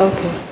Okay.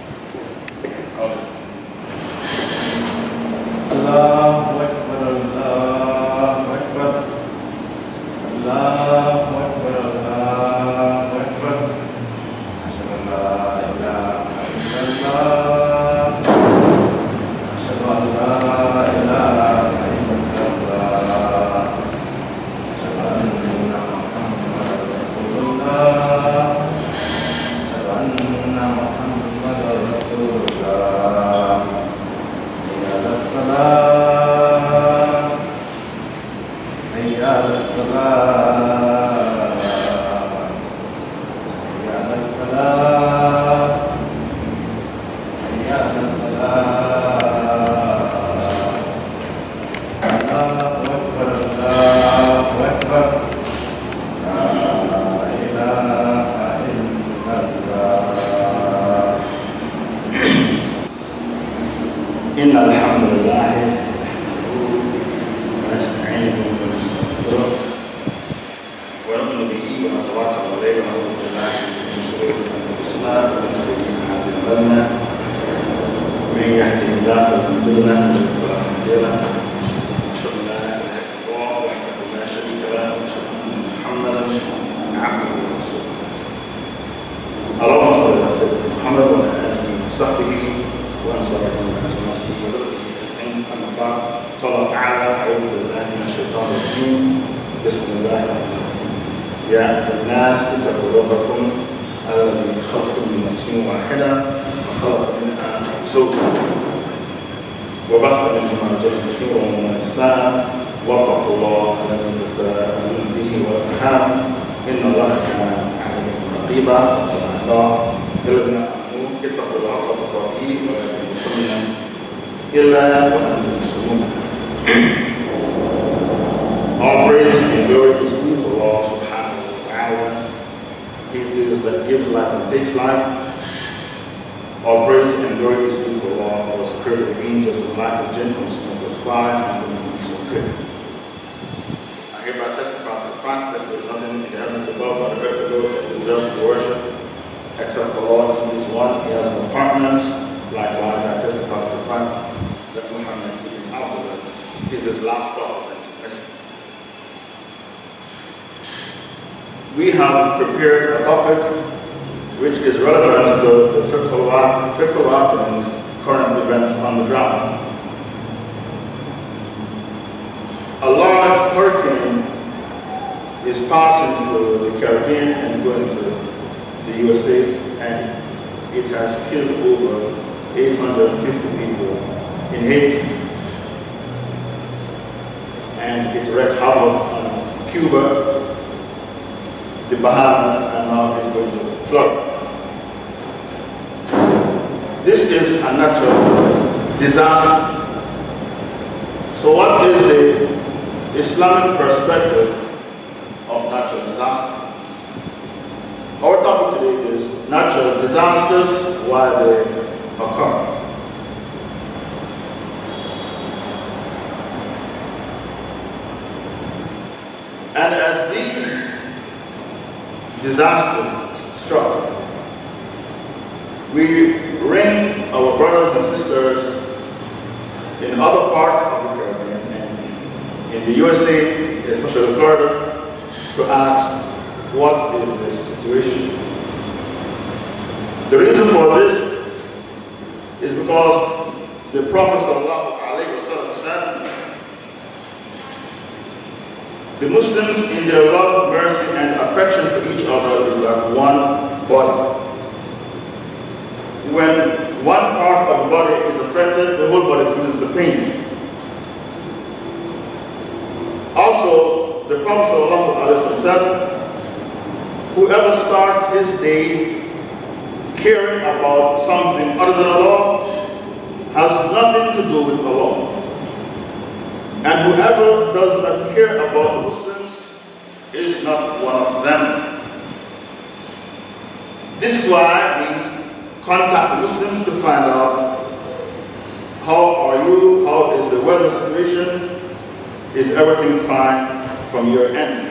تعالى أعوذ بالله من الشيطان الرجيم. بسم الله الرحمن الرحيم. يا أيها الناس اتقوا ربكم الذي خلقكم من نفس واحدة وخلق منها زوجها. وبث منهما رجلا كثيرا ونساء. واتقوا الله الذي تساءلون به والأرحام. إن الله كان عليكم رقيبا. الله الذين آمنوا اتقوا الله حق تقاته ولا تموتن إلا وأنتم life and takes life. All praise and glory is due Allah who has created the angels and light, the jinn, and smokeless fire, and the beasts of prey. I hereby testify to the fact that there is nothing in the heavens above or the earth below that deserves worship except Allah. He is one, He has no partners. Likewise, I testify to the fact that Muhammad ibn Abdullah is His last prophet and messenger. We have prepared a topic which is relevant to the fickle happenings, current events on the ground. A large hurricane is passing through the Caribbean and going to the USA, and it has killed over 850 people in Haiti. And it wreaked havoc on Cuba, the Bahamas, and now it's going to Florida. This is a natural disaster. So, what is the Islamic perspective of natural disaster? Our topic today is natural disasters, why they occur. And as these disasters struck, we ring our brothers and sisters in other parts of the Caribbean and in the USA, especially Florida, to ask what is this situation. The reason for this is because the Prophet ﷺ said, the Muslims in their love, mercy, and affection for each other is like one body. When one part of the body is affected, the whole body feels the pain. Also, the Prophet said, whoever starts his day caring about something other than Allah has nothing to do with Allah. And whoever does not care about the Muslims is not one of them. This is why we contact the Muslims to find out how are you, how is the weather situation, is everything fine from your end.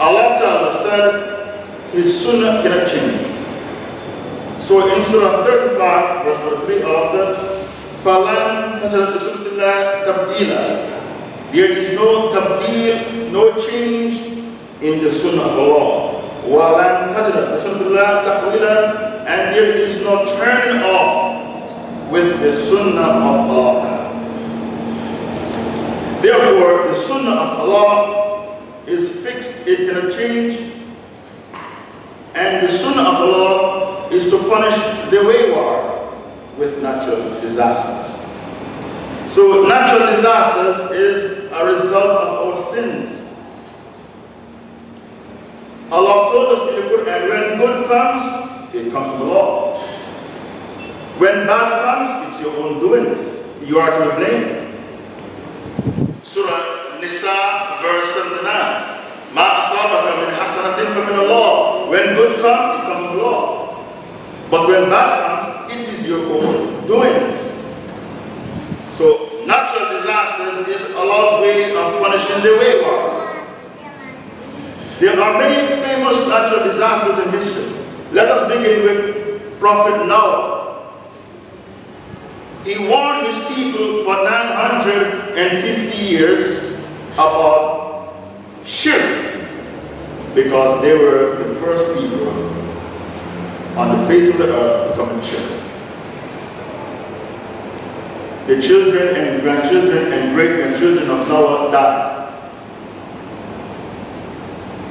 Allah Ta'ala said, his sunnah cannot change. So in Surah 35, verse 43, Allah said, فَلَنْ تَجَلَ بِسُنَّةِ اللَّهِ تَبْدِيلًا There is no tabdeel, no change in the sunnah of Allah. وَلَنْ تَجَلَ بِسُنَّةِ اللَّهِ تَحْوِيلًا And there is no turning off with the sunnah of Allah. Therefore, the sunnah of Allah is fixed, it cannot change. And the sunnah of Allah is to punish the wayward with natural disasters. So natural disasters is a result of our sins. In the when good comes, it comes from the Allah. When bad comes, it's your own doings. You are to be blamed. Surah Nisa, verse 79. Ma asabaka min hasanatin min Allah. When good comes, it comes from Allah. But when bad comes, it is your own doings. So natural disasters is Allah's way of punishing the wayward. There are many famous natural disasters in history. Let us begin with Prophet Noah. He warned his people for 950 years about shirk because they were the first people on the face of the earth to come commit shirk. The children and grandchildren and great-grandchildren of Noah died.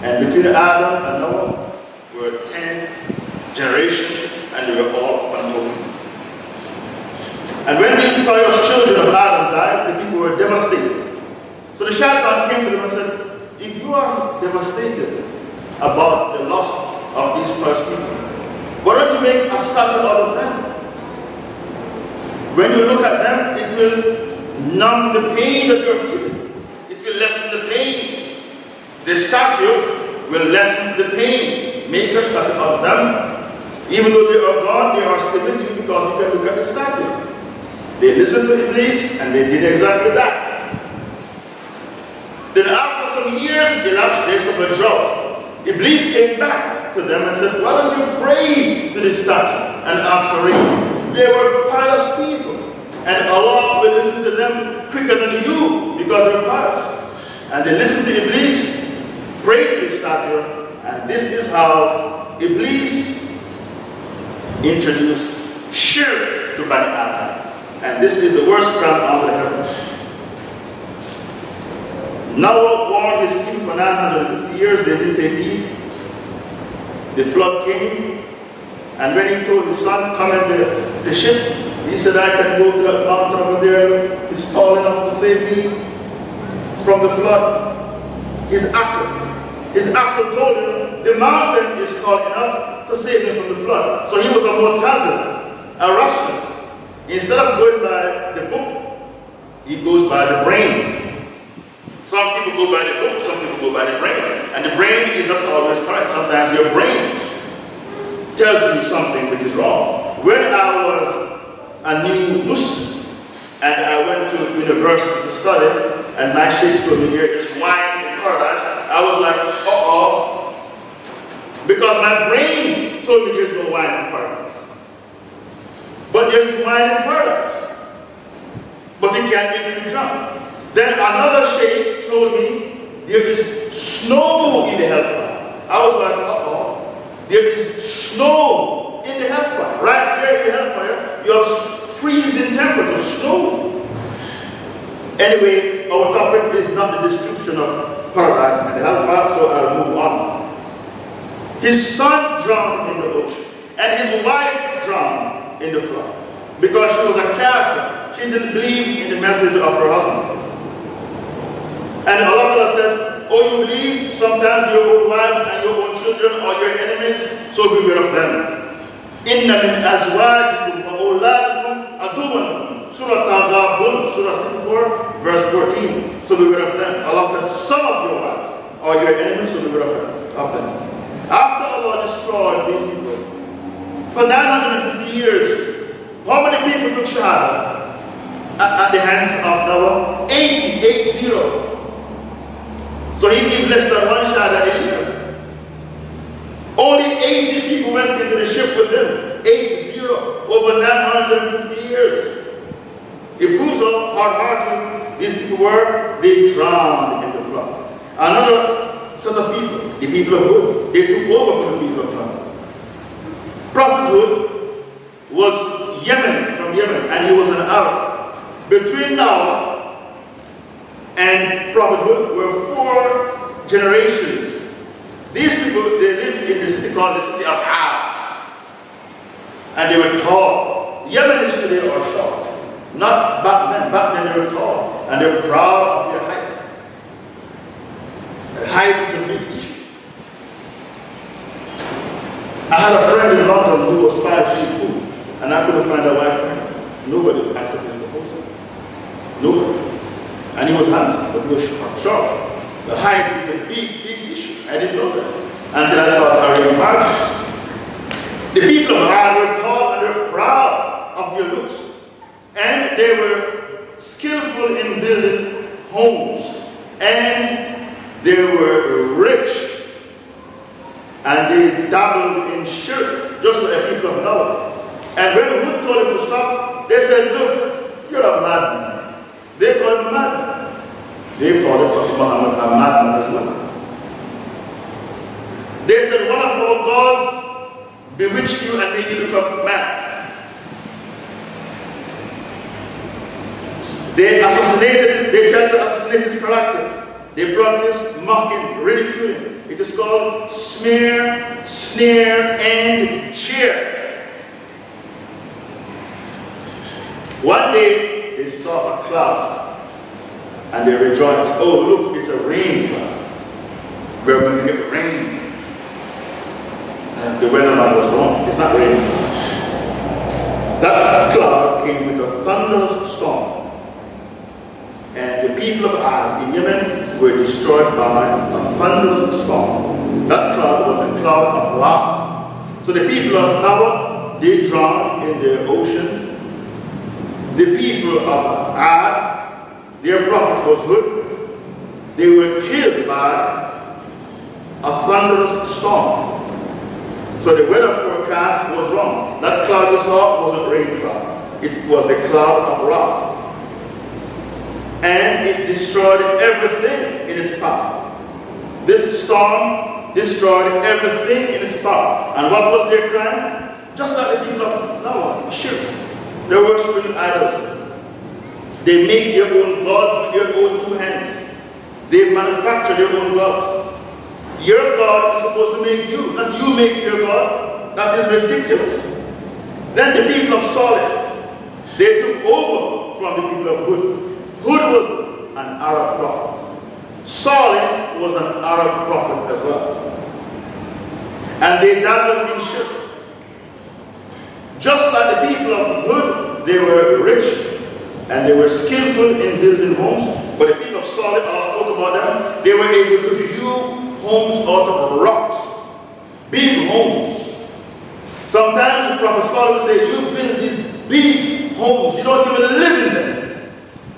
And between Adam and Noah were 10 generations and they were all upon. And when these pious children of Adam died, the people were devastated. So the shaitan came to them and said, if you are devastated about the loss of these pious people, why don't you make a statue out of them? When you look at them, it will numb the pain that you're feeling. It will lessen the pain. The statue will lessen the pain. Make a statue of them. Even though they are gone, they are still with you because you can look at the statue. They listened to Iblis and they did exactly that. Then after some years the elapsed, they suffered drought. Iblis came back to them and said, why don't you pray to the statue and ask for rain? They were pious people. And Allah will listen to them quicker than you because they're pious. And they listened to Iblis, prayed to the statue, and this is how Iblis introduced shirk to Bani Adam. And this is the worst crime of the heavens. Noah warned his people for 950 years, they didn't take heed. The flood came, and when he told his son, come in the, the ship, he said, I can go to that mountain over there, it's tall enough to save me from the flood. His uncle, his uncle told him, the mountain is tall enough to save him from the flood. So he was a Mu'tazil, a rationalist. Instead of going by the book, he goes by the brain. Some people go by the book, some people go by the brain. And the brain is not always correct. Sometimes your brain tells you something which is wrong. When I was a new Muslim and I went to university to study, and my sheikhs told me there is wine in paradise, I was like. Because my brain told me there's no wine in paradise. But there is wine in paradise. But it can't make you drunk. Then another sheikh told me there is snow in the hellfire. I was like, uh-oh. There is snow in the hellfire. Right there in the hellfire, you have freezing temperature, snow. Anyway, our topic is not the description of paradise and the hellfire, so I'll move on. His son drowned in the ocean, and his wife drowned in the flood because she was a Kafir. She didn't believe in the message of her husband. And Allah said, Oh, you believe sometimes your own wife and your own children are your enemies, so beware of them. Inna min azwajikum wa awladikum aduwan. Surah Taghabun, Surah 64, verse 14. So beware of them. Allah said, Some of your wives are your enemies, so beware of them. After Allah destroyed these people, for 950 years, how many people took Shahada at, at the hands of Noah? 80, 80. So he gave less than one Shahada a year. Only 80 people went into the ship with him. 80, over 950 years. It proves how hard-hearted these people were. They drowned in the flood. Another set of people, the people of Hud, they took over from the people of flood. Prophet Hud was Yemen, from Yemen, and he was an Arab. Between now and Prophet Hud were four generations. These people, they lived in the city called the city of Ad. And they were tall. Yemenis today are short. Not back then. Back then they were tall. And they were proud of their height. Height is a big issue. I had a friend in London who was five feet two. And I couldn't find a wife for him. Nobody accepted his proposal. Nobody. And he was handsome, but he was short. The height is a big, big issue. I didn't know that until I started arranging marriages. The people of Hud were tall and they were proud of their looks. And they were skillful in building homes. And they were rich. And they dabbled in shirk, just like the people of Noah. And when the Hud told him to stop, they said, look, you're a madman. They called him a madman. They called Prophet Muhammad a madman as well. They said one of our gods bewitched you and made you look up mad. They assassinated, they tried to assassinate his character. They practiced mocking, ridiculing. It is called smear, sneer, and cheer. One day they saw a cloud and they rejoiced. Oh, look, it's a rain cloud. We're going to get rain. And the weatherman was wrong. It's not raining. That cloud came with a thunderous storm. And the people of Ad in Yemen were destroyed by a thunderous storm. That cloud was a cloud of wrath. So the people of Noah, they drowned in the ocean. The people of Ad their prophet was Hud. They were killed by a thunderous storm. So the weather forecast was wrong. That cloud you saw was a rain cloud. It was a cloud of wrath. And it destroyed everything in its path. This storm destroyed everything in its path. And what was their crime? Just like the people of Noah, shirk. They worshiping idols. They make their own gods with their own two hands. They manufacture their own gods. Your God is supposed to make you, not you make your God. That is ridiculous. Then the people of Solomon, they took over from the people of Hud. Hud was an Arab prophet. Solomon was an Arab prophet as well. And they dabbled in shirk. Just like the people of Hud, they were rich and they were skillful in building homes. But the people of Solomon, I spoke about them, they were able to hew homes out of rocks, big homes. Sometimes the Prophet Solomon said, you build these big homes, you don't even live in them.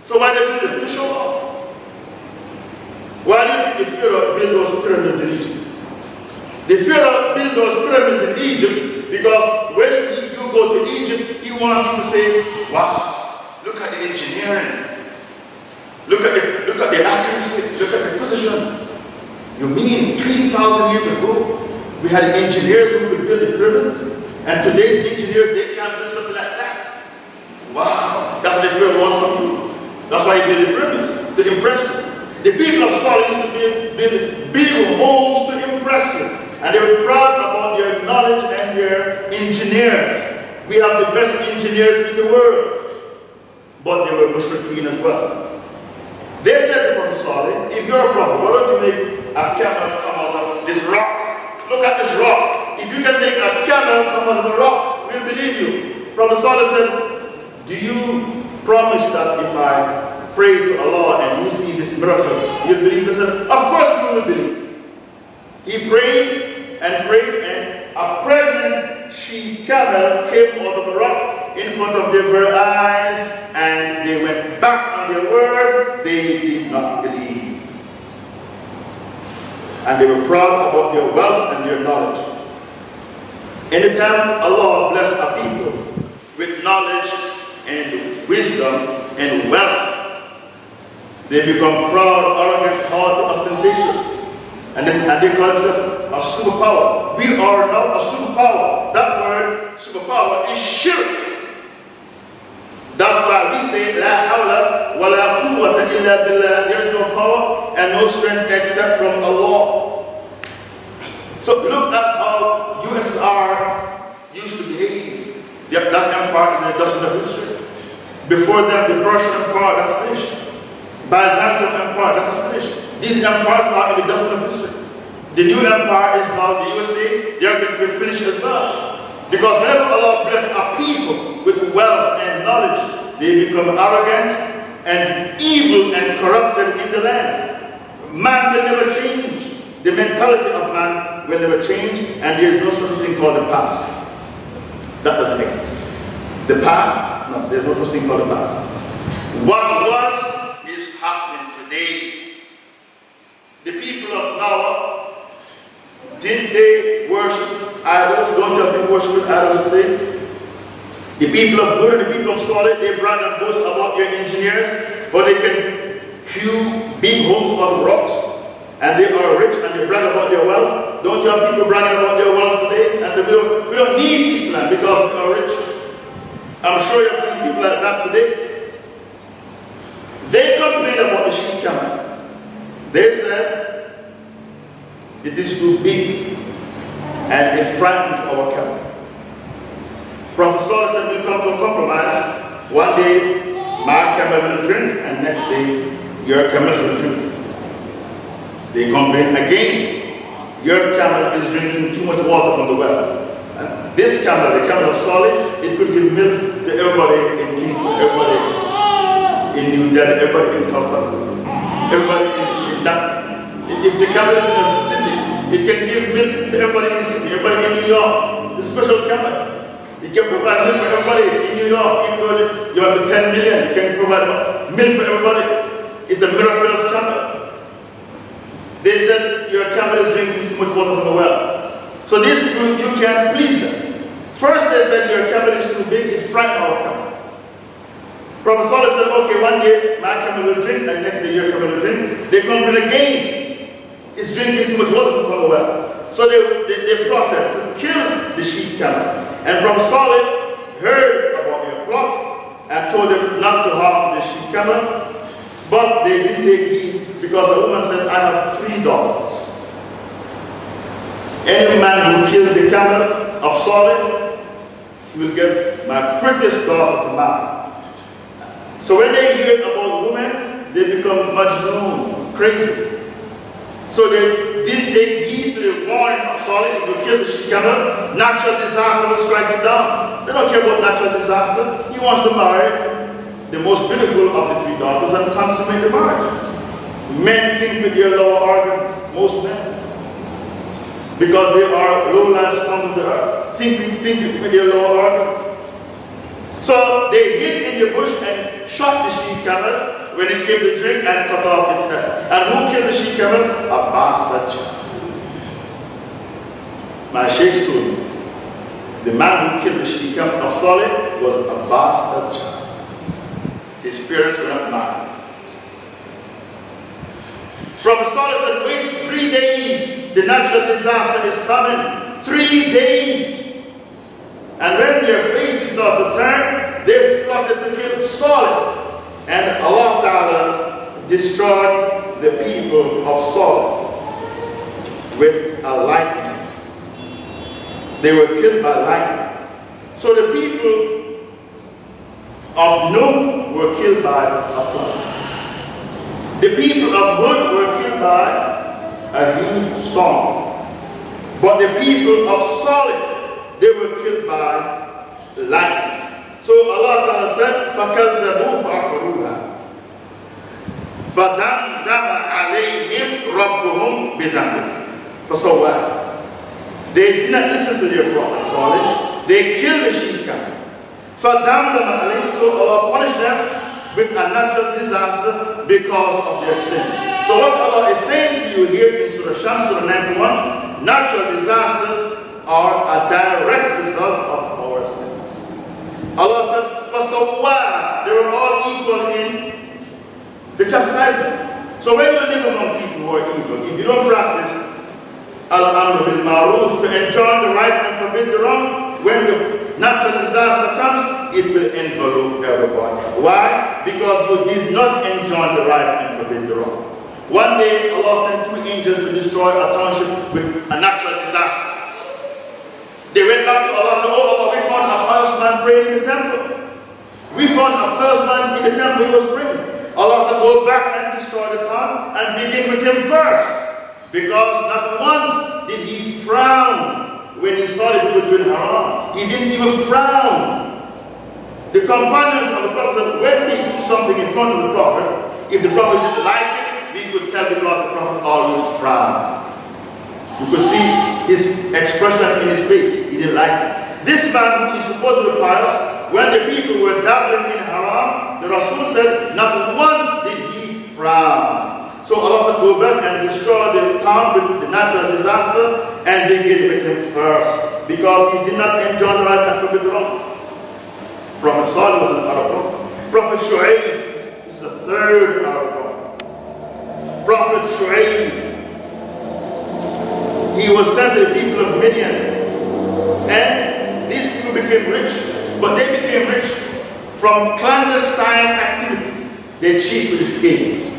So why they build them? To show off. Why do think the Pharaoh built those pyramids in Egypt? The Pharaoh built those pyramids in Egypt because when you go to Egypt, he wants you to say, wow, Look at the engineering. Look at the, look at the accuracy. Look at the precision. You mean 3,000 years ago, we had engineers who could build the pyramids? And today's engineers, they can't build something like that. Wow, that's what the Pharaoh wants from you. That's why he built the pyramids, to impress you. The people of Saul used to build, build big homes to impress you. And they were proud about their knowledge and their engineers. We have the best engineers in the world but they were mushrikeen as well. They said to Prophet if you're a prophet, why don't you make a camel come out of this rock? Look at this rock. If you can make a camel come out of the rock, we'll believe you. Prophet Salih said, do you promise that if I pray to Allah and you see this miracle, you'll believe? He said, of course we will believe. He prayed and prayed and a pregnant she camel came out of the rock in front of their very eyes and they went back on their word. They did not believe. And they were proud about their wealth and their knowledge. Anytime Allah bless a people with knowledge and wisdom and wealth, they become proud, arrogant, haughty, ostentatious. And, this, and they call themselves a superpower. We are now a superpower. That word, superpower, is shirk. That's why we say, La hawla wa la quwwata illa billah. There is no power and no strength except from Allah. So look at how USSR used to behave. That, empire is in the dustbin of history. Before them, the Persian Empire, that's finished. Byzantium Empire, that's finished. These empires are in the dust of history. The new empire is now the USA. They are going to be finished as well. Because whenever Allah blesses a people with wealth and knowledge, they become arrogant and evil and corrupted in the land. Man will never change. The mentality of man will never change, and there is no such thing called the past. That doesn't exist. The past, no, there's no such thing called the past. What was is happening today. The people of Noah did they worship idols? Don't you have people worshiping idols today? The people of Hud and the people of Salih, they brag and boast about their engineers, but they can hew big homes on rocks, and they are rich and they brag about their wealth. Don't you have people bragging about their wealth today? I said, we don't, we don't need Islam because we are rich. I'm sure you have seen people like that today. They complain about the sheep camel. They said, it is too big and it frightens our camel. Prophet said we'll come to a compromise. One day my camel will drink and next day your camel will drink. They complain again. Your camel is drinking too much water from the well. And this camel, the camel of Salih, it could give milk to everybody in Kingston, everybody in New Delhi, everybody in Calcutta, everybody in, in that. If the camel is in the city, it can give milk to everybody in the city, everybody in New York. The special camel. It can provide milk for everybody in New York. Even though you have 10 million, it can provide milk for everybody. It's a miraculous camel. They said your camel is drinking too much water from the well. So these people, you can't please them. First they said your camel is too big, it frightened our camel. Prophet Solomon said, okay, one day my camel will drink, and next day your camel will drink. They complain again is drinking too much water from the well. So they, they, they plotted to kill the sheep camel. And Prophet Saleh heard about their plot and told them not to harm the sheep camel. But they didn't take heed because the woman said, I have three daughters. Any man who killed the camel of Saleh will get my prettiest daughter to marry. So when they hear about women, they become majnoon, crazy. So they didn't take heed to the warning of Solomon, if you kill the she camel, natural disaster will strike you down. They don't care about natural disaster. He wants to marry the most beautiful of the three daughters and consummate the marriage. Men think with their lower organs, most men. Because they are low scum of the earth. Thinking, thinking with their lower organs. So they hid in the bush and shot the she camel when it came to drink and cut off its head. And who killed the she camel? A bastard child. My sheikhs told me, the man who killed the she camel of Saleh was a bastard child. His parents were not married. Prophet Saleh said, wait three days. The natural disaster is coming. Three days. And when their faces start to turn, they plotted to kill Saleh. And Allah Ta'ala destroyed the people of Sodom with a lightning. They were killed by lightning. So the people of Noah were killed by a flood. The people of Hud were killed by a huge storm. But the people of Salih, they were killed by lightning. So Allah Ta'ala said, فَكَذَّبُوا فَعْقَرُوهَا فَدَمْدَمَ عَلَيْهِمْ رَبُّهُمْ بِذَنْبِهِمْ فَسَوَّاهَا They did not listen to their Prophet Salih. They killed the sheep camel. فَدَمْدَمَ عَلَيْهِمْ So Allah punished them with a natural disaster because of their sins. So what Allah is saying to you here in Surah Shams, Surah 91, natural disasters are a direct result of our sins. Allah said, "For so فَسَوَّاهَا They were all equal in the chastisement. So when you live among people who are evil, if you don't practice al-amr bil ma'ruf to enjoin the right and forbid the wrong, when the natural disaster comes, it will envelop everybody. Why? Because you did not enjoin the right and forbid the wrong. One day, Allah sent two angels to destroy a township with a natural disaster. They went back to Allah and said, Oh Allah, we found a pious man praying in the temple. We found a pious man in the temple, he was praying. Allah said, Go back and destroy the town and begin with him first. Because not once did he frown when he saw the people doing haram. He didn't even frown. The companions of the Prophet said, when we do something in front of the Prophet, if the Prophet didn't like it, we could tell because the Prophet always frowned. You could see his expression in his face. He didn't like it. This man who is supposed to be pious, when the people were dabbling in haram, the Rasul said, not once did he frown. So Allah said, go back and destroy the town with the natural disaster and begin with him first. Because he did not enjoy the right and forbid the wrong. Prophet Salih was an Arab prophet. Prophet Shu'aib is the third Arab prophet. Prophet Shu'aib, he was sent to the people of Midian. And these people became rich, but they became rich from clandestine activities. They cheat with scales.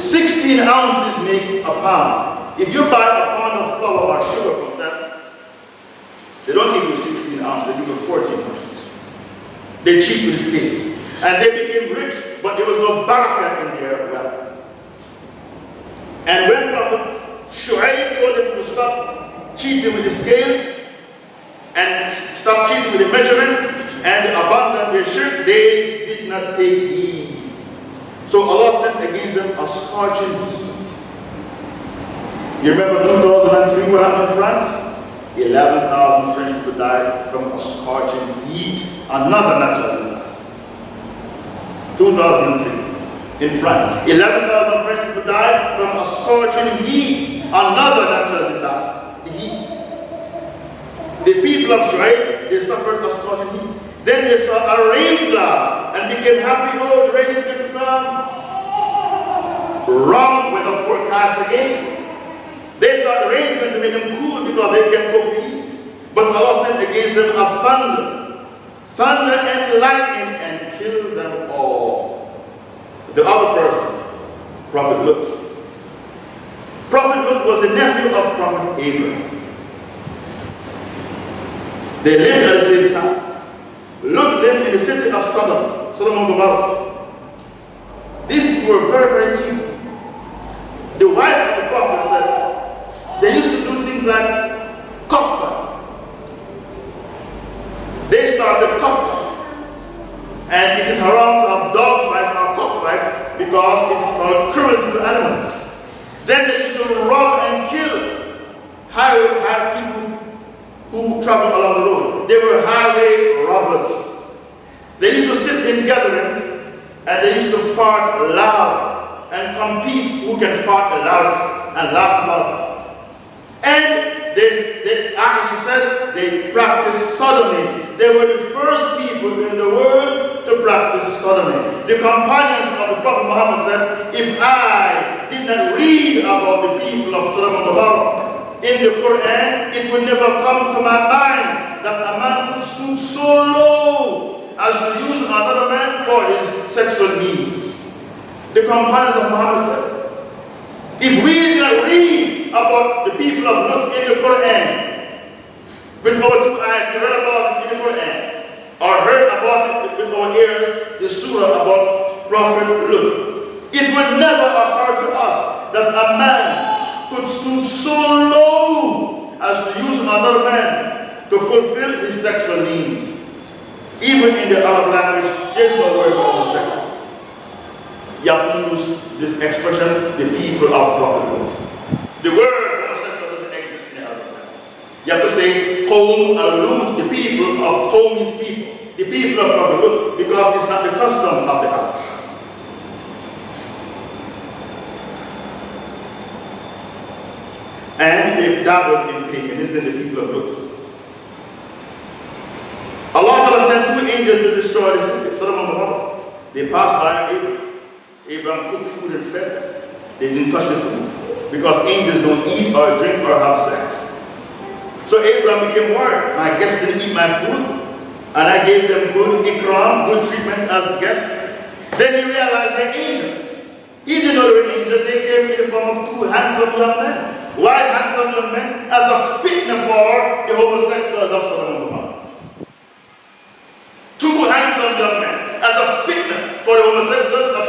16 ounces make a pound. If you buy a pound of flour or sugar from them, they don't give you 16 ounces, they give you 14 ounces. They cheat with scales. And they became rich, but there was no barakah in their wealth. And when Prophet Shu'aib told them to stop cheating with the scales and stop cheating with the measurement and abandon their ship, they did not take heed. So Allah sent against them a scorching heat. You remember 2003 what happened in France? 11,000 French people died from a scorching heat, another natural disaster. 2003 in France. 11,000 French people died from a scorching heat, another natural disaster. The people of Shu'aib, they suffered a scorching heat. Then they saw a rain cloud and became happy, oh, the rain is going to come. Wrong with the forecast again. They thought the rain is going to make them cool because they can cope the heat. But Allah sent against them a thunder, thunder and lightning and killed them all. The other person, Prophet Lut. Prophet Lut was the nephew of Prophet Abraham. They lived at the same time. Lot lived in the city of Sodom, Sodom and Gomorrah. These were very, very evil. The wife of the prophet said they used to do things like cockfight. They started cockfight. And it is haram to have dog fight or cockfight because it is called cruelty to animals. Then they used to rob and kill highway people who traveled along the road. They were highway robbers. They used to sit in gatherings and they used to fart loud and compete who can fart the loudest and laugh it. And they, they actually said they practiced sodomy. They were the first people in the world to practice sodomy. The companions of the Prophet Muhammad said, if I did not read about the people of Sodom and Gomorrah, in the Quran, it would never come to my mind that a man could stoop so low as to use another man for his sexual needs. The companions of Muhammad said, if we did not read about the people of Lut in the Quran, with our two eyes, we read about it in the Quran, or heard about it with our ears, the surah about Prophet Lut, it would never occur to us that a man could stoop so low as to use another man to fulfill his sexual needs. Even in the Arab language, there's no word for homosexual. You have to use this expression, the people of Prophet The word homosexual doesn't exist in the Arab language. You have to say Qawm al-Lut, the people of Qawm people. The people of Prophet because it's not the custom of the Arabs. And they've dabbled in paganism, the people of Lot. Allah Ta'ala sent two angels to destroy the city, Sodom and Gomorrah. They passed by Abraham. Abraham cooked food and fed them. They didn't touch the food because angels don't eat or drink or have sex. So Abraham became worried. My guests didn't eat my food, and I gave them good ikram, good treatment as guests. Then he realized they're angels. He didn't know they were angels. They came in the form of two handsome young men. Why handsome young men? As a fitna for the homosexuals of. Two handsome young men. As a fitna for the homosexuals of.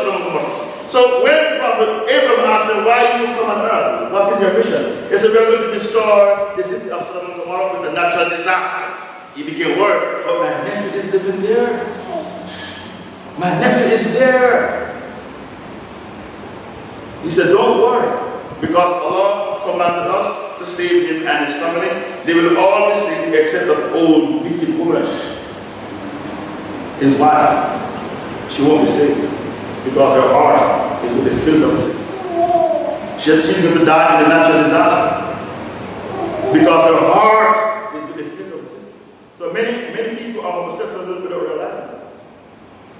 So when Prophet Abraham asked him, why you come on earth? What is your mission? He said, we are going to destroy the city of Sodom and Gomorrah with a natural disaster. He became worried, but my nephew is living there. My nephew is there. He said, Don't worry, because Allah commanded us to save him and his family. They will all be saved except the old wicked woman, his wife. She won't be saved because her heart is with the filth of the city. She, she's going to die in a natural disaster because her heart is with the filth of the city. So many, many people are homosexual without realizing that.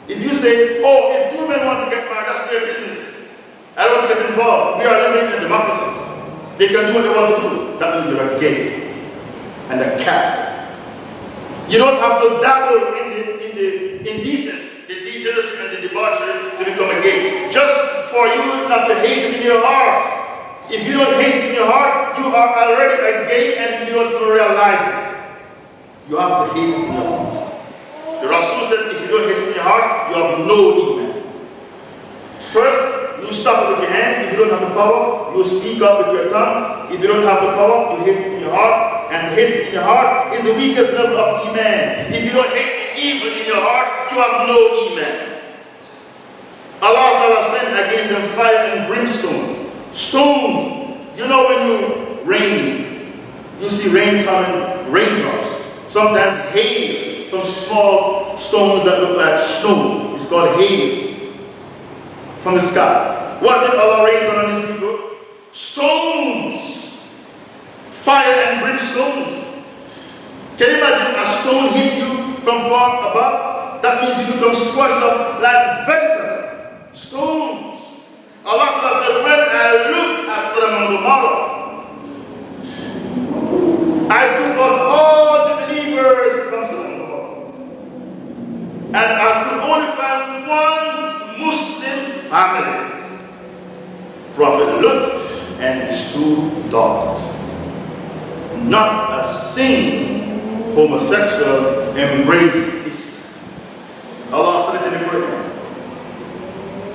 If you say, oh, if two men want to get married, that's their business. I don't want to get involved. We are living in a democracy. They can do what they want to do. That means you're a gay and a cat. You don't have to dabble in the, in the indecency, the degeneracy and the debauchery to become a gay. Just for you not to hate it in your heart. If you don't hate it in your heart, you are already a gay and you don't even realize it. You have to hate it in your heart. The Rasul said, if you don't hate it in your heart, you have no iman. First, you stop it with your hands. If you don't have the power, you speak up with your tongue. If you don't have the power, you hate it in your heart. And hate in your heart is the weakest level of Iman. If you don't hate evil in your heart, you have no Iman. Allah Ta'ala sent against them fire and brimstone. Stones. You know when you rain, you see rain coming, raindrops. Sometimes hail, some small stones that look like snow. It's called hail from the sky. What did Allah rain down on these people? Stones. Fire and brimstones. Can you imagine a stone hit you from far above? That means you become squashed up like vegetable. Stones. Allah said, when I look at Sodom and Gomorrah, I took out all the believers from Sodom and Gomorrah. And I could only find one Muslim family. Prophet Lut and his two daughters. Not a single homosexual embraced Islam. Allah said in the Quran.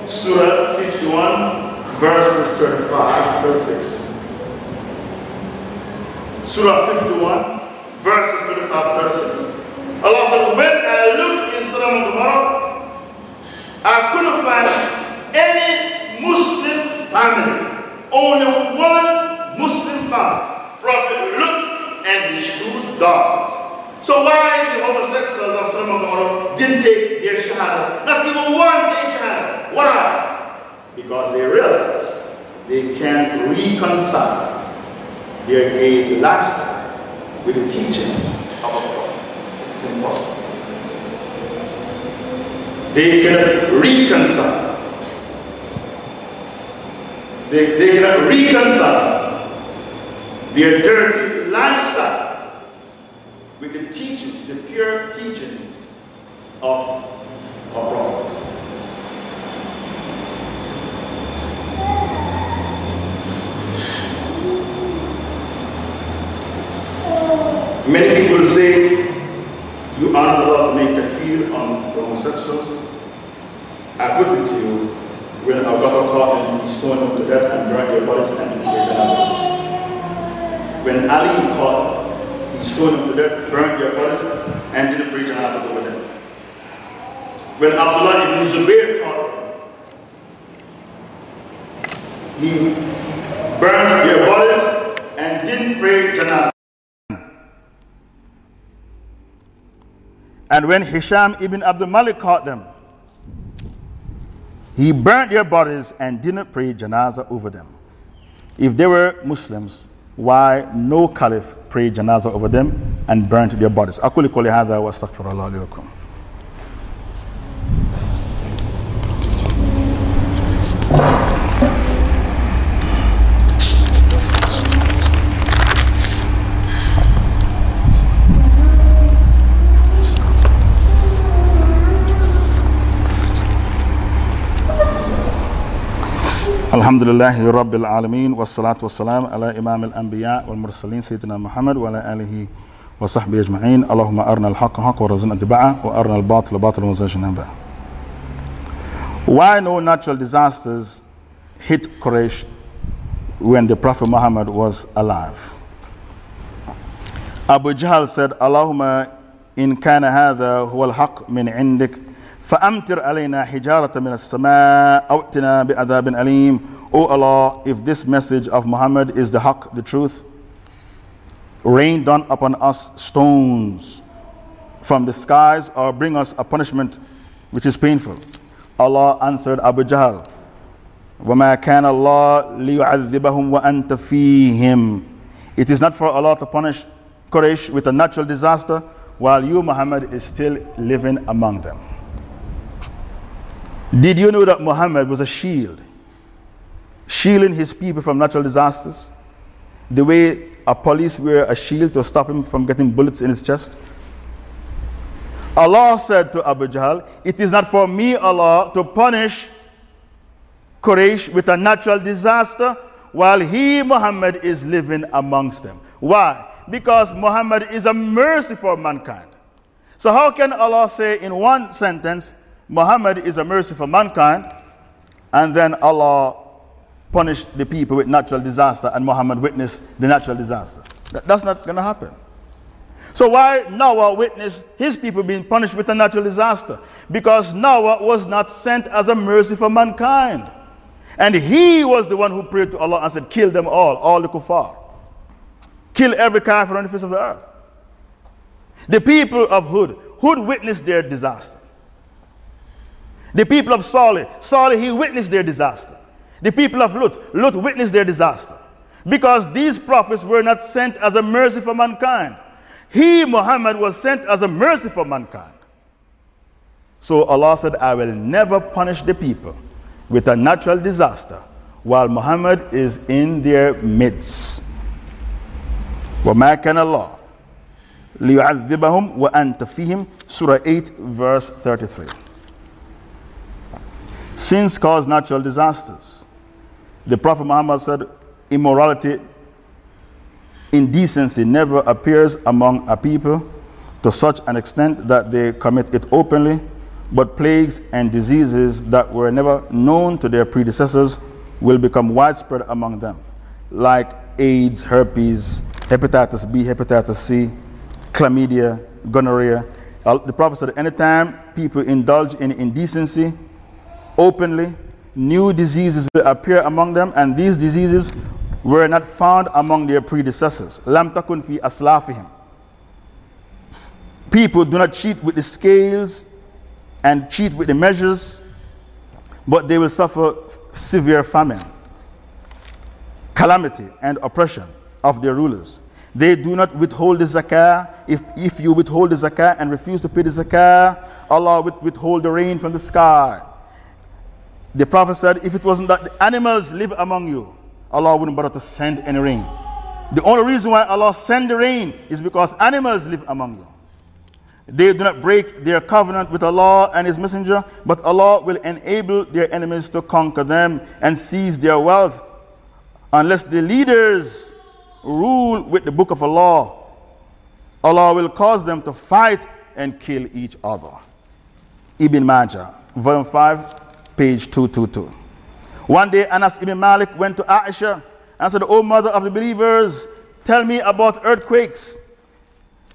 Surah 51, verses 35 36. Surah 51, verses 35 36. Allah said, when I looked in and Gomorrah, I couldn't find family, only one Muslim family, Prophet Lut and his two daughters. So why the homosexuals of Sodom and Gomorrah didn't take their shahada? Not even one take shahada. Why? Because they realized they can't reconcile their gay lifestyle with the teachings of a prophet. It's impossible. They cannot reconcile they, they cannot reconcile their dirty lifestyle with the teachings, the pure teachings of a prophet. Many people say you are not allowed to make takfir on the homosexuals. I put it to you, when Abu and he stoned them to death and burned their bodies and he prayed janazah. When Ali caught, he stoned them to death, burned their bodies and didn't pray janazah over them. When Abdullah ibn Zubair caught he burned their bodies and didn't pray janazah. And when Hisham ibn Abdul Malik caught them, he burnt their bodies and didn't pray janazah over them. If they were Muslims, why no caliph prayed janazah over them and burnt their bodies? أقول قولي هذا واستغفر الله لكم. الحمد لله رب العالمين والصلاة والسلام على إمام الأنبياء والمرسلين سيدنا محمد وعلى آله وصحبه أجمعين اللهم أرنا الحق حق ورزقنا اتباعه وأرنا الباطل باطل ورزقنا اجتنابه Why no natural disasters hit Quraysh when the Prophet Muhammad was alive? Abu Jahl said, Allahumma in kana hadha huwa al-haq min indik فأمطر علينا حجارة من السماء أو ائتنا بعذاب أليم O Allah, if this message of Muhammad is the haq, the truth, rain down upon us stones from the skies or bring us a punishment which is painful. Allah answered Abu Jahl, وَمَا كَانَ اللَّهُ لِيُعَذِّبَهُمْ وَأَنْتَ فِيهِمْ It is not for Allah to punish Quraysh with a natural disaster while you, Muhammad, is still living among them. Did you know that Muhammad was a shield, shielding his people from natural disasters? The way a police wear a shield to stop him from getting bullets in his chest? Allah said to Abu Jahl, It is not for me, Allah, to punish Quraysh with a natural disaster while he, Muhammad, is living amongst them. Why? Because Muhammad is a mercy for mankind. So, how can Allah say in one sentence, Muhammad is a mercy for mankind, and then Allah punished the people with natural disaster, and Muhammad witnessed the natural disaster. That's not going to happen. So, why Noah witnessed his people being punished with a natural disaster? Because Noah was not sent as a mercy for mankind. And he was the one who prayed to Allah and said, Kill them all, all the kuffar. Kill every kafir on the face of the earth. The people of Hud, Hud witnessed their disaster. The people of Salih, Salih, he witnessed their disaster. The people of Lut, Lut witnessed their disaster. Because these prophets were not sent as a mercy for mankind. He, Muhammad, was sent as a mercy for mankind. So Allah said, I will never punish the people with a natural disaster while Muhammad is in their midst. وما كان الله ليعذبهم وأنت فيهم Surah 8 verse 33 Sins cause natural disasters. The Prophet Muhammad said, immorality, indecency never appears among a people to such an extent that they commit it openly, but plagues and diseases that were never known to their predecessors will become widespread among them, like AIDS, herpes, hepatitis B, hepatitis C, chlamydia, gonorrhea. The Prophet said, anytime people indulge in indecency, openly, new diseases will appear among them, and these diseases were not found among their predecessors. Lam takun fi aslafihim. People do not cheat with the scales and cheat with the measures, but they will suffer severe famine, calamity, and oppression of their rulers. They do not withhold the zakah. If, if you withhold the zakah and refuse to pay the zakah, Allah will withhold the rain from the sky. The Prophet said, if it wasn't that the animals live among you, Allah wouldn't bother to send any rain. The only reason why Allah send the rain is because animals live among you. They do not break their covenant with Allah and His Messenger, but Allah will enable their enemies to conquer them and seize their wealth unless the leaders rule with the book of Allah. Allah will cause them to fight and kill each other. Ibn Majah, volume 5, page 222. One day, Anas ibn Malik went to Aisha and said, O mother of the believers, tell me about earthquakes.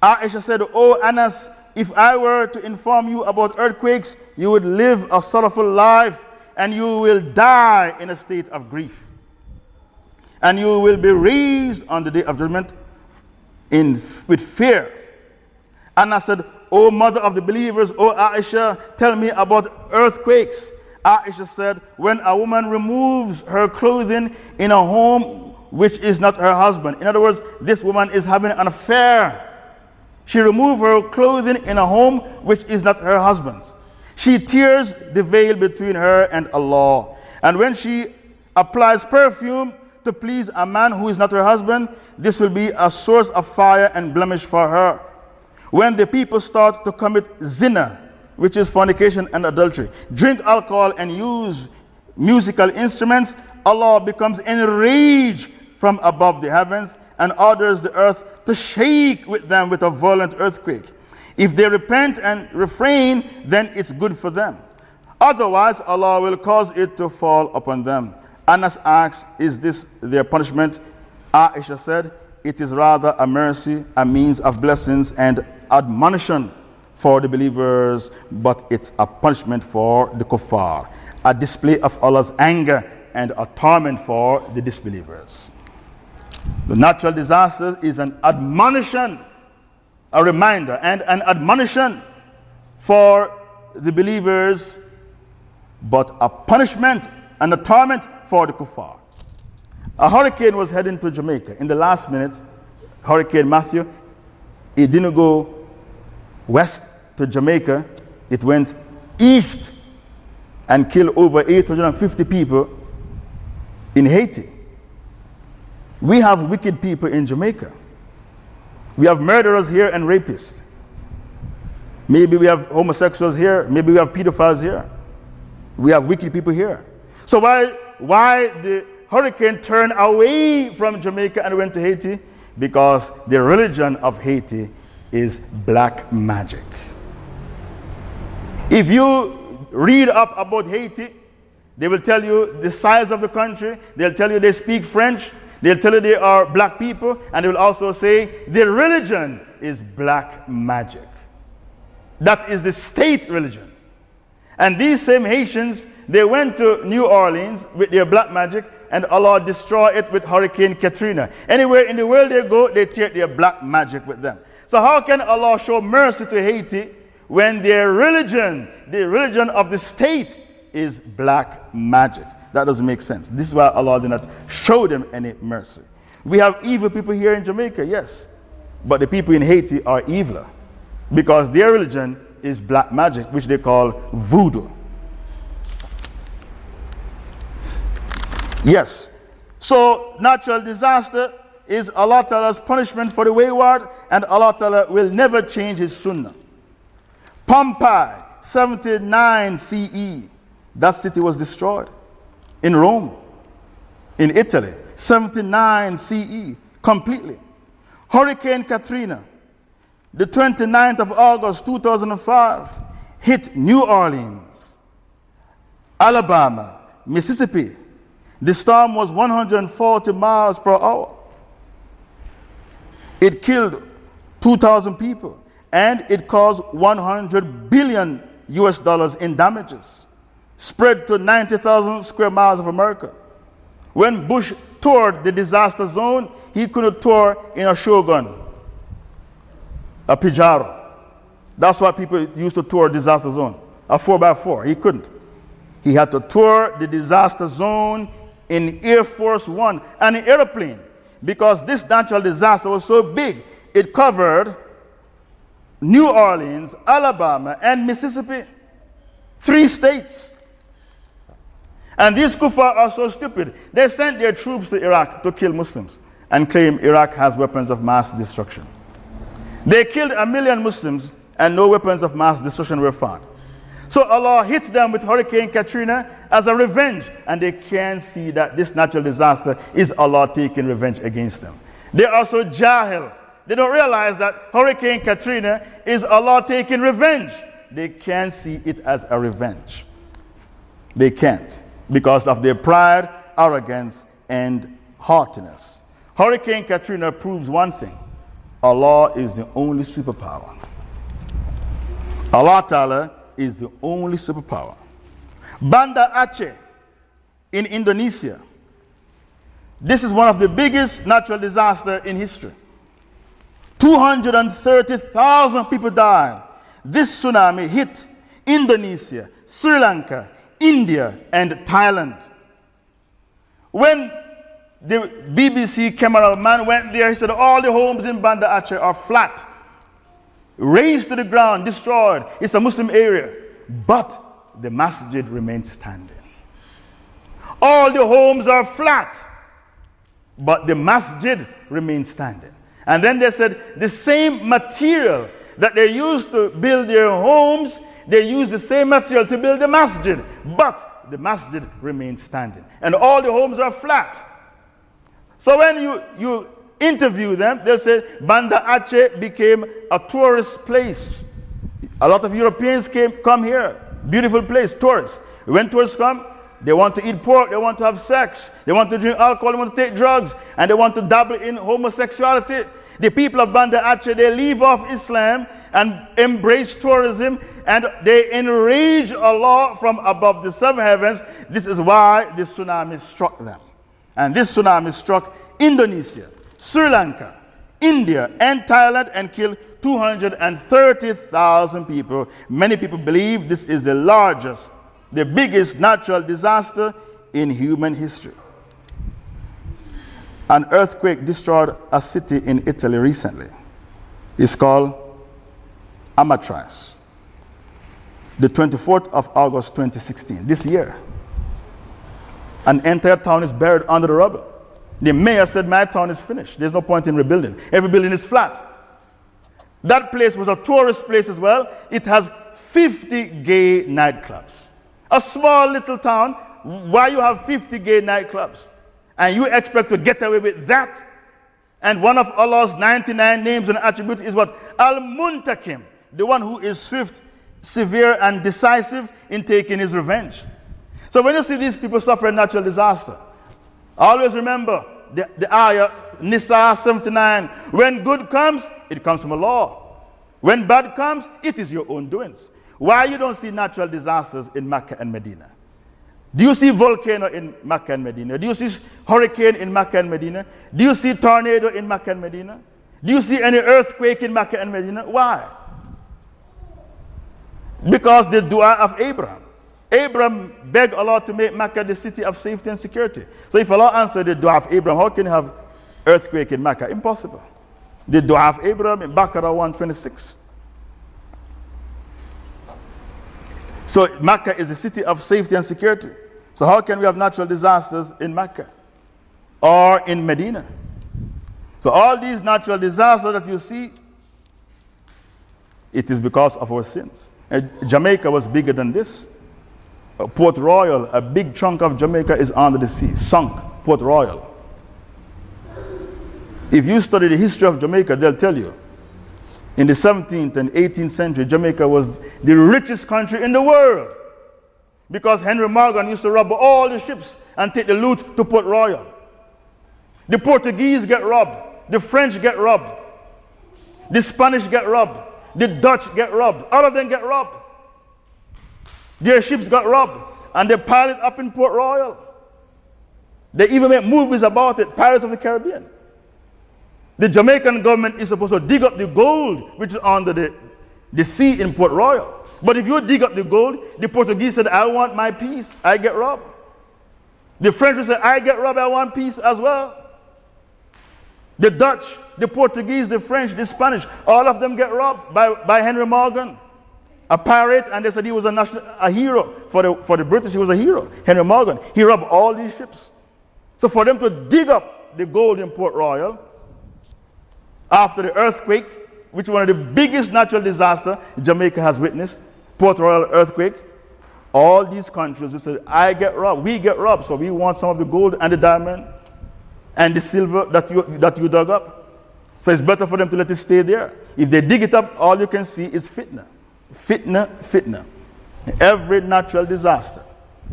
Aisha said, O Anas, if I were to inform you about earthquakes, you would live a sorrowful life and you will die in a state of grief. And you will be raised on the day of judgment in, with fear. And I said, O mother of the believers, O Aisha, tell me about earthquakes. Aisha said, when a woman removes her clothing in a home which is not her husband, in other words, this woman is having an affair. She removed her clothing in a home which is not her husband's. She tears the veil between her and Allah. And when she applies perfume to please a man who is not her husband, this will be a source of fire and blemish for her. When the people start to commit zina, which is fornication and adultery, drink alcohol and use musical instruments, Allah becomes enraged from above the heavens and orders the earth to shake with them with a violent earthquake. If they repent and refrain, then it's good for them. Otherwise, Allah will cause it to fall upon them. Anas asks, Is this their punishment? Aisha said, It is rather a mercy, a means of blessings and admonition for the believers, but it's a punishment for the kuffar, a display of Allah's anger and a torment for the disbelievers. The natural disaster is an admonition, a reminder, and an admonition for the believers but a punishment and a torment for the kuffar. A hurricane was heading to Jamaica. In the last minute, Hurricane Matthew, it didn't go west to Jamaica, it went east and killed over 850 people in Haiti. We have wicked people in Jamaica. We have murderers here and rapists. Maybe we have homosexuals here, maybe we have pedophiles here. We have wicked people here. So why, why the hurricane turned away from Jamaica and went to Haiti? Because the religion of Haiti is black magic. If you read up about Haiti, they will tell you the size of the country, they'll tell you they speak French, they'll tell you they are black people, and they will also say their religion is black magic. That is the state religion. And these same Haitians, they went to New Orleans with their black magic, and Allah destroyed it with Hurricane Katrina. Anywhere in the world they go, they take their black magic with them. So, how can Allah show mercy to Haiti when their religion, the religion of the state, is black magic? That doesn't make sense. This is why Allah did not show them any mercy. We have evil people here in Jamaica, yes, but the people in Haiti are eviler because their religion is black magic, which they call voodoo. Yes. So, natural disaster is Allah Ta'ala's punishment for the wayward, and Allah Ta'ala will never change His sunnah. Pompeii, 79 CE, that city was destroyed. In Rome, in Italy, 79 CE, completely. Hurricane Katrina, the 29th of August 2005, hit New Orleans, Alabama, Mississippi. The storm was 140 miles per hour. It killed 2,000 people and it caused 100 billion US dollars in damages, spread to 90,000 square miles of America. When Bush toured the disaster zone, he couldn't tour in a Shogun a Pajero. That's why people used to tour disaster zone. A 4x4. He couldn't. He had to tour the disaster zone in Air Force One, an airplane, because this natural disaster was so big, it covered New Orleans, Alabama, and Mississippi. Three states. And these kuffar are so stupid. They sent their troops to Iraq to kill Muslims and claim Iraq has weapons of mass destruction. They killed a million Muslims and no weapons of mass destruction were found. So Allah hit them with Hurricane Katrina as a revenge, and they can't see that this natural disaster is Allah taking revenge against them. They are so jahil. They don't realize that Hurricane Katrina is Allah taking revenge. They can't see it as a revenge. They can't because of their pride, arrogance, and haughtiness. Hurricane Katrina proves one thing Allah is the only superpower. Allah Ta'ala is the only superpower. Banda Aceh in Indonesia. This is one of the biggest natural disasters in history. 230,000 people died. This tsunami hit Indonesia, Sri Lanka, India, and Thailand. When the BBC cameraman went there. He said, All the homes in Banda Aceh are flat, razed to the ground, destroyed. It's a Muslim area. But the masjid remains standing. All the homes are flat, but the masjid remains standing. And then they said, The same material that they used to build their homes, they used the same material to build the masjid. But the masjid remains standing. And all the homes are flat. So when you, you interview them, they'll say Banda Aceh became a tourist place. A lot of Europeans came, come here. Beautiful place, tourists. When tourists come, they want to eat pork, they want to have sex, they want to drink alcohol, they want to take drugs, and they want to dabble in homosexuality. The people of Banda Aceh, they leave off Islam and embrace tourism, and they enrage Allah from above the seven heavens. This is why this tsunami struck them. And this tsunami struck Indonesia, Sri Lanka, India, and Thailand and killed 230,000 people. Many people believe this is the largest, the biggest natural disaster in human history. An earthquake destroyed a city in Italy recently. It's called Amatrice. The 24th of August 2016, this year. An entire town is buried under the rubble. The mayor said, My town is finished. There's no point in rebuilding. Every building is flat. That place was a tourist place as well. It has 50 gay nightclubs. A small little town, why you have 50 gay nightclubs? And you expect to get away with that? And one of Allah's 99 names and attributes is what? Al Muntakim, the one who is swift, severe, and decisive in taking his revenge. So when you see these people suffer a natural disaster, always remember the, the ayah, Nisa 79. When good comes, it comes from Allah. When bad comes, it is your own doings. Why you don't see natural disasters in Mecca and Medina? Do you see volcano in Mecca and Medina? Do you see hurricane in Mecca and Medina? Do you see tornado in Mecca and Medina? Do you see any earthquake in Mecca and Medina? Why? Because the dua of Abraham. Abraham begged Allah to make Mecca the city of safety and security. So if Allah answered the dua of Abraham, how can you have earthquake in Mecca? Impossible. The dua of Abraham in Baqarah 126. So Mecca is a city of safety and security. So how can we have natural disasters in Mecca or in Medina? So all these natural disasters that you see, it is because of our sins. And Jamaica was bigger than this. Uh, Port Royal, a big chunk of Jamaica is under the sea, sunk. Port Royal. If you study the history of Jamaica, they'll tell you in the 17th and 18th century, Jamaica was the richest country in the world because Henry Morgan used to rob all the ships and take the loot to Port Royal. The Portuguese get robbed, the French get robbed, the Spanish get robbed, the Dutch get robbed, all of them get robbed. Their ships got robbed and they piled it up in Port Royal. They even make movies about it, Pirates of the Caribbean. The Jamaican government is supposed to dig up the gold which is under the, the sea in Port Royal. But if you dig up the gold, the Portuguese said, I want my piece, I get robbed. The French said, I get robbed, I want peace as well. The Dutch, the Portuguese, the French, the Spanish, all of them get robbed by, by Henry Morgan, a pirate, and they said he was a, national, a hero. For the, for the British, he was a hero. Henry Morgan, he robbed all these ships. So for them to dig up the gold in Port Royal, after the earthquake, which one of the biggest natural disasters Jamaica has witnessed, Port Royal earthquake, all these countries will say, I get robbed, we get robbed, so we want some of the gold and the diamond and the silver that you, that you dug up. So it's better for them to let it stay there. If they dig it up, all you can see is fitna. Fitna, fitna. Every natural disaster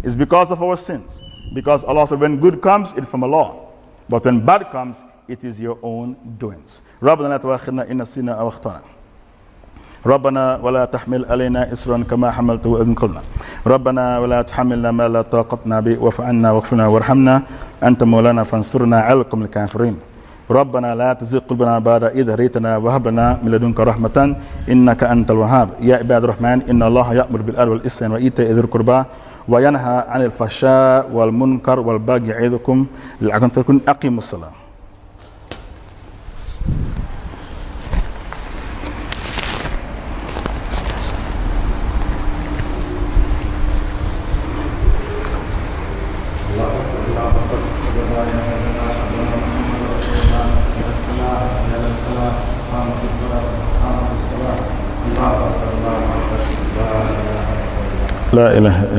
is because of our sins. Because Allah said, when good comes, it's from Allah. But when bad comes, it is your own doings. ربنا لا تؤاخذنا إن نسينا أو أخطأنا. ربنا ولا تحمل علينا إسرا كما حملته إن قلنا ربنا ولا تحملنا ما لا طاقتنا به. واعف عنا واغفرنا وارحمنا. أنت مولانا فانصرنا على القوم الكافرين. ربنا لا تزغ قلوبنا بعد إذ هديتنا وهب لنا من لدنك رحمة. إنك أنت الوهاب. يا عباد الرحمن إن الله يأمر بالعدل والإحسان وإيتاء ذي القربى وينهى عن الفحشاء والمنكر والبغي يعظكم لعلكم تذكرون. أقيموا الصلاة. لا إله إلا